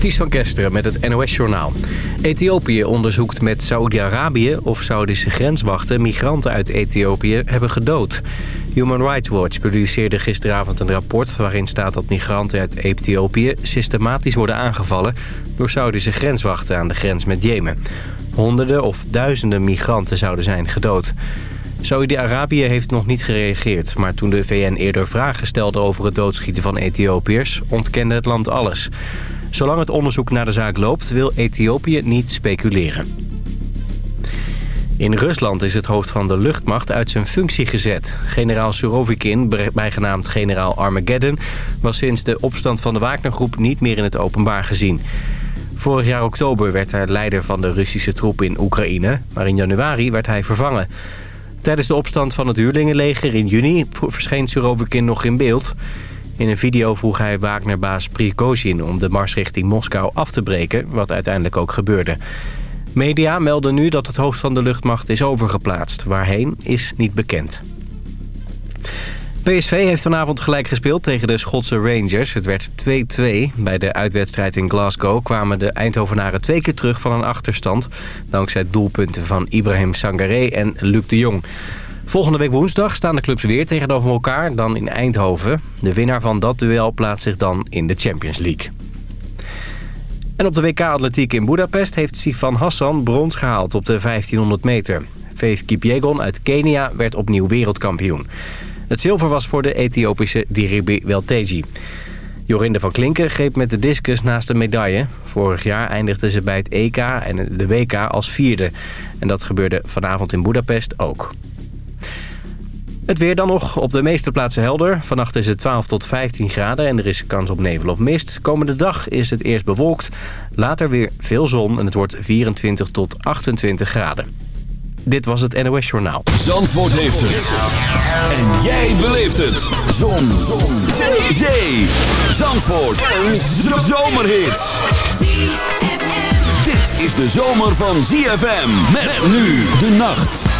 Ties van Kesteren met het NOS-journaal. Ethiopië onderzoekt met Saoedi-Arabië of Saudische grenswachten... migranten uit Ethiopië hebben gedood. Human Rights Watch publiceerde gisteravond een rapport... waarin staat dat migranten uit Ethiopië systematisch worden aangevallen... door Saudische grenswachten aan de grens met Jemen. Honderden of duizenden migranten zouden zijn gedood. Saudi-Arabië heeft nog niet gereageerd... maar toen de VN eerder vragen stelde over het doodschieten van Ethiopiërs... ontkende het land alles. Zolang het onderzoek naar de zaak loopt, wil Ethiopië niet speculeren. In Rusland is het hoofd van de luchtmacht uit zijn functie gezet. Generaal Surovikin, bijgenaamd generaal Armageddon... was sinds de opstand van de Wagnergroep niet meer in het openbaar gezien. Vorig jaar oktober werd hij leider van de Russische troepen in Oekraïne... maar in januari werd hij vervangen. Tijdens de opstand van het huurlingenleger in juni verscheen Surovikin nog in beeld. In een video vroeg hij Wagnerbaas Prigozhin om de mars richting Moskou af te breken, wat uiteindelijk ook gebeurde. Media melden nu dat het hoofd van de luchtmacht is overgeplaatst. Waarheen is niet bekend. PSV heeft vanavond gelijk gespeeld tegen de Schotse Rangers. Het werd 2-2. Bij de uitwedstrijd in Glasgow kwamen de Eindhovenaren twee keer terug van een achterstand. Dankzij doelpunten van Ibrahim Sangaré en Luc de Jong. Volgende week woensdag staan de clubs weer tegenover elkaar, dan in Eindhoven. De winnaar van dat duel plaatst zich dan in de Champions League. En op de WK-atletiek in Budapest heeft Sifan Hassan brons gehaald op de 1500 meter. Faith Kipyegon uit Kenia werd opnieuw wereldkampioen. Het zilver was voor de Ethiopische Diribi Welteji. Jorinde van Klinken greep met de discus naast de medaille. Vorig jaar eindigde ze bij het EK en de WK als vierde. En dat gebeurde vanavond in Budapest ook. Het weer dan nog op de meeste plaatsen helder. Vannacht is het 12 tot 15 graden en er is kans op nevel of mist. Komende dag is het eerst bewolkt. Later weer veel zon en het wordt 24 tot 28 graden. Dit was het NOS Journaal. Zandvoort heeft het. En jij beleeft het. Zon. zon. Zee. Zee. Zandvoort. Een zomerhit. Dit is de zomer van ZFM. Met nu de nacht.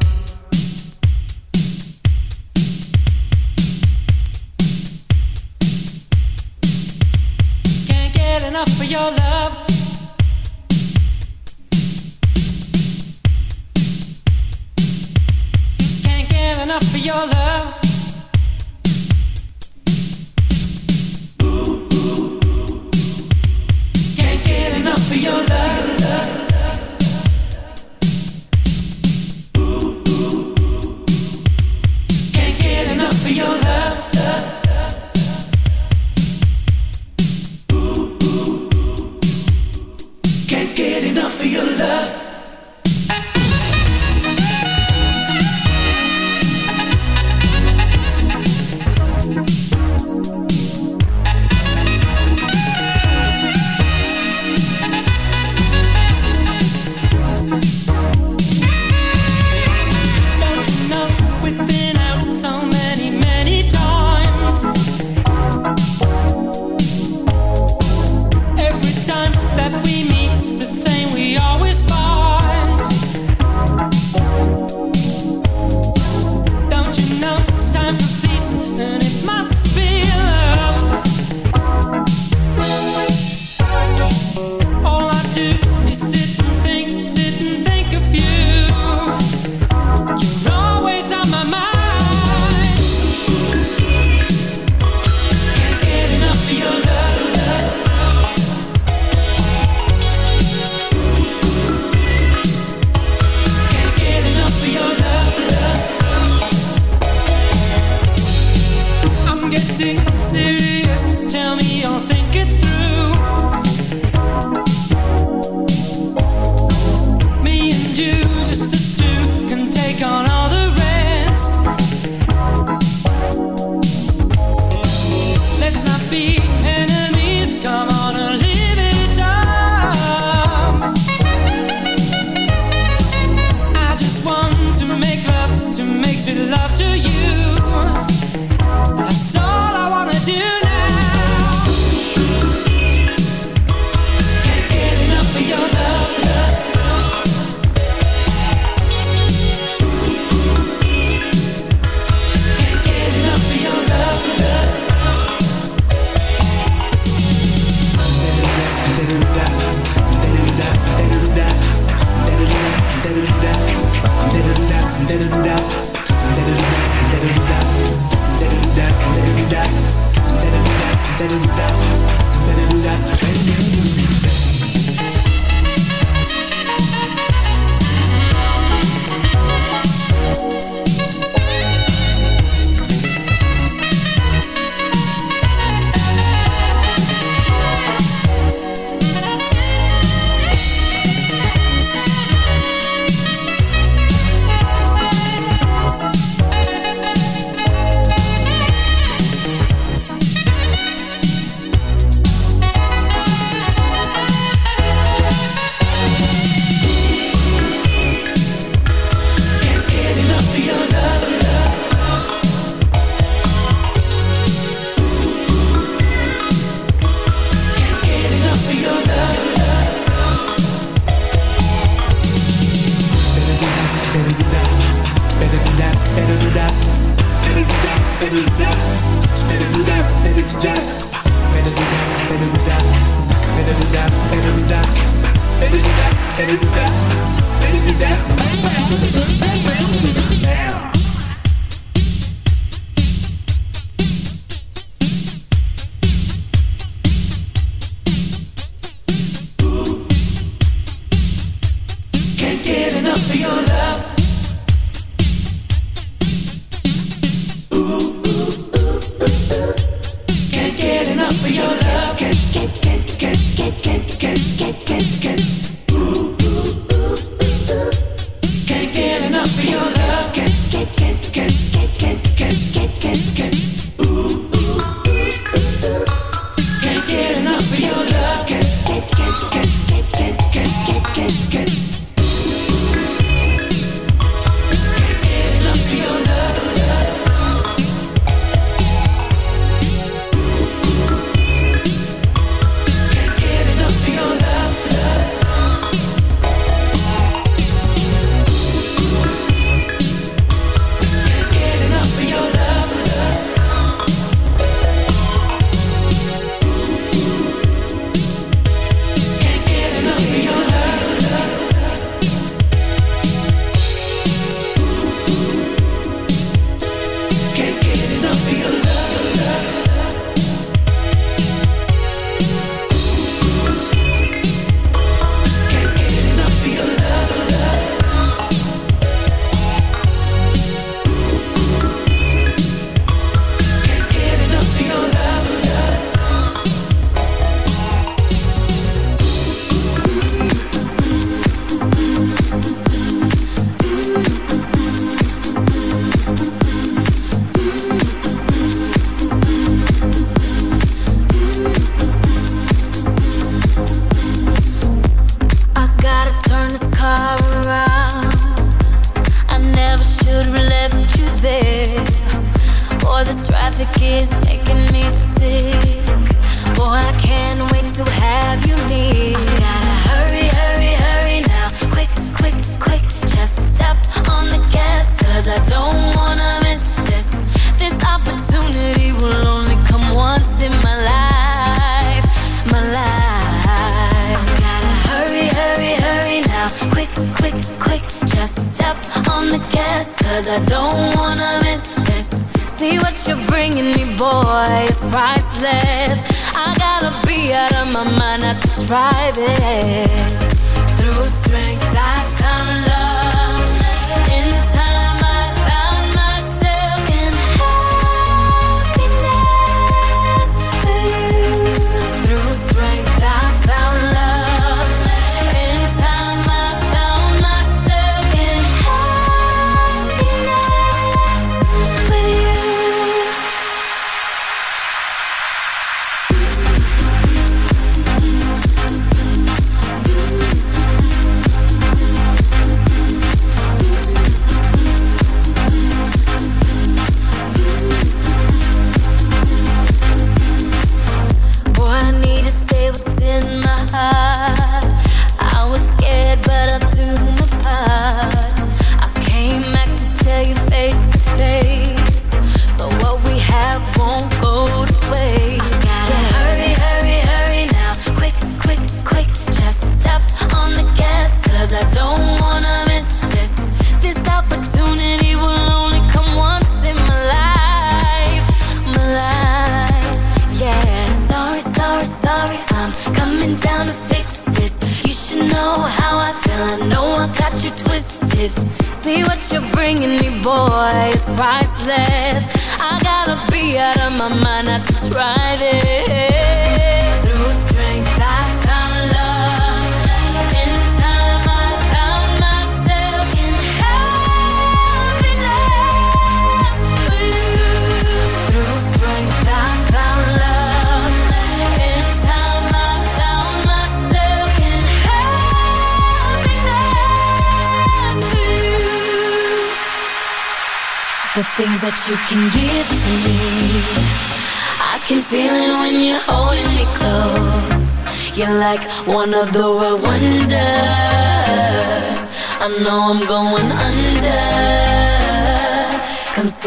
Your love.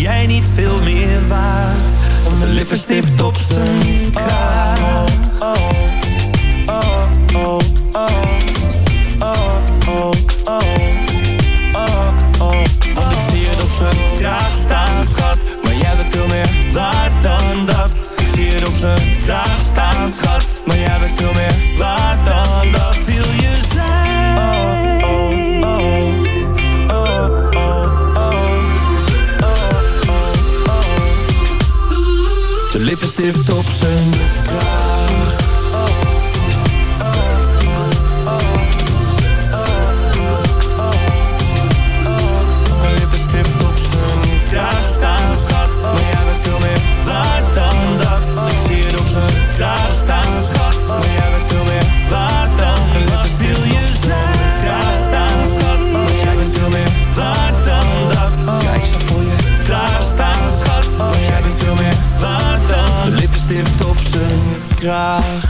jij niet veel meer waard. Dan de lippenstift op zijn kaart. Oh. Look up. graag.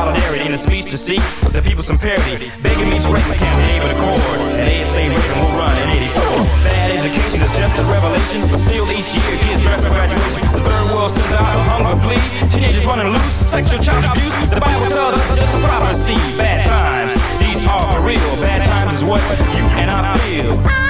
solidarity in a speech to seek the people some parity. Begging me to break my campaign with a cord. And they say Reagan will run in 84. Bad education is just a revelation, but still each year kids draft for graduation. The third world sends out a hunger plea. Teenagers running loose, sexual child abuse. The Bible tells us it's just a prophecy. Bad times, these are for real. Bad times is what you and I feel.